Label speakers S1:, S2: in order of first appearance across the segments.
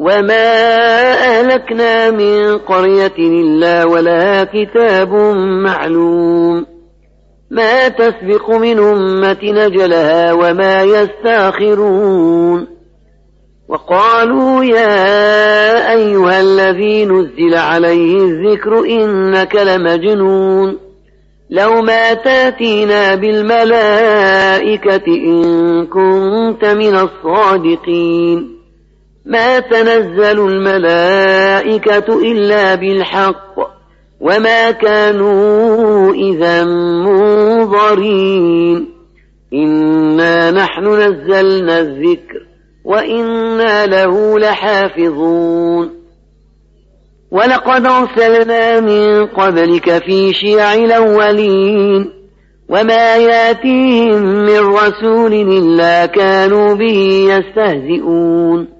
S1: وما أهلكنا من قرية إلا ولها كتاب معلوم ما تسبق من أمة نجلها وما يستاخرون وقالوا يا أيها الذي نزل عليه الذكر إنك لمجنون لو ما تاتينا بالملائكة إن كنت من الصادقين ما تنزل الملائكة إلا بالحق وما كانوا إذا منظرين. إنا نحن نزلنا الذكر وإنا له لحافظون. ولقد أرسلنا من قبلك في شيع الأولين وما يأتيهم من رسول إلا كانوا به يستهزئون.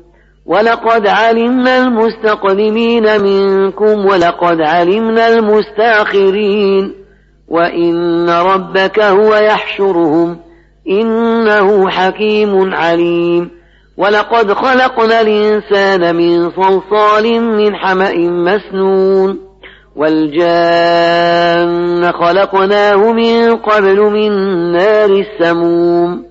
S1: ولقد علمنا المستقدمين منكم ولقد علمنا المستاخرين وإن ربك هو يحشرهم إنه حكيم عليم ولقد خلقنا الإنسان من صلصال من حمأ مسنون والجان خلقناه من قبل من نار السموم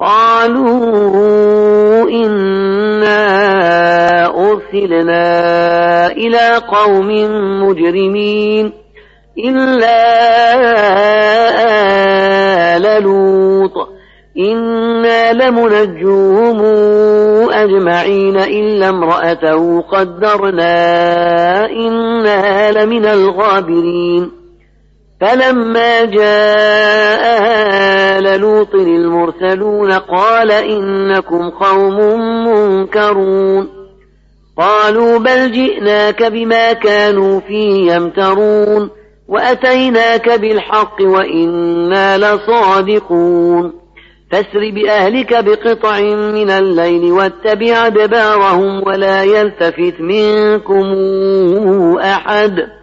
S1: قالوا إنا أرسلنا إلى قوم مجرمين إلا آل لوط. إنا لمنجوهم أجمعين إلا امرأته قدرنا إنها لمن الغابرين. فلما جاء آل لوط المرسلون قال إنكم قوم منكرون. قالوا بل جئناك بما كانوا فيه يمترون وأتيناك بالحق وإنا لصادقون. فاسر بأهلك بقطع من الليل واتبع أدبارهم ولا يلتفت منكم أحد.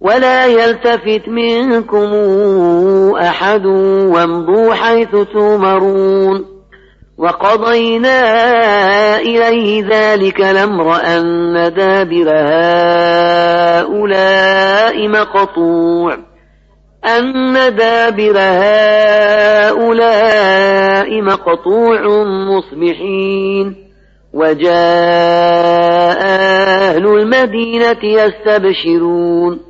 S1: ولا يلتفت منكم أحد وامضوا حيث تؤمرون وقضينا إليه ذلك الأمر أن دابر هؤلاء مقطوع أن دابر هؤلاء مقطوع مصبحين وجاء أهل المدينة يستبشرون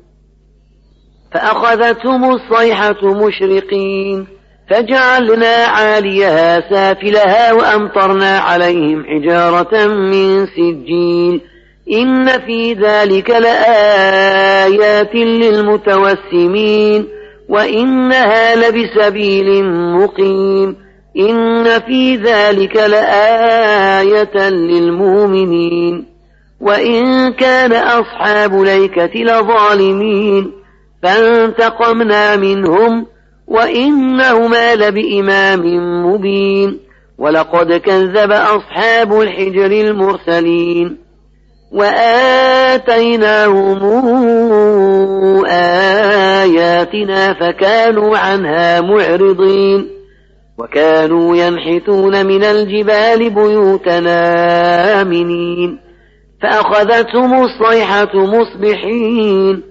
S1: فأخذتهم الصيحة مشرقين فجعلنا عاليها سافلها وأمطرنا عليهم حجارة من سجيل. إن في ذلك لآيات للمتوسمين وإنها لبسبيل مقيم. إن في ذلك لآية للمؤمنين وإن كان أصحاب ليكة لظالمين. فانتقمنا منهم وإنهما لبإمام مبين ولقد كذب أصحاب الحجر المرسلين وآتيناهم آياتنا فكانوا عنها معرضين وكانوا ينحتون من الجبال بيوتنا آمنين فأخذتهم الصيحة مصبحين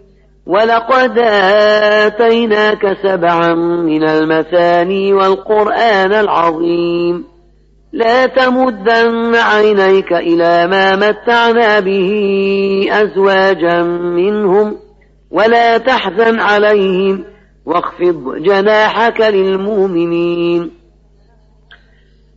S1: ولقد آتيناك سبعا من المثاني والقرآن العظيم لا تمدن عينيك إلى ما متعنا به أزواجا منهم ولا تحزن عليهم واخفض جناحك للمؤمنين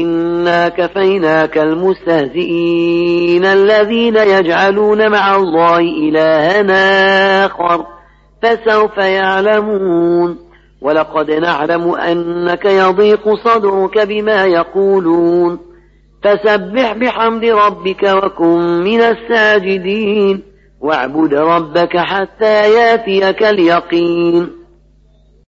S1: إنا كفيناك المستهزئين الذين يجعلون مع الله إلها آخر فسوف يعلمون ولقد نعلم أنك يضيق صدرك بما يقولون فسبح بحمد ربك وكن من الساجدين واعبد ربك حتى ياتيك اليقين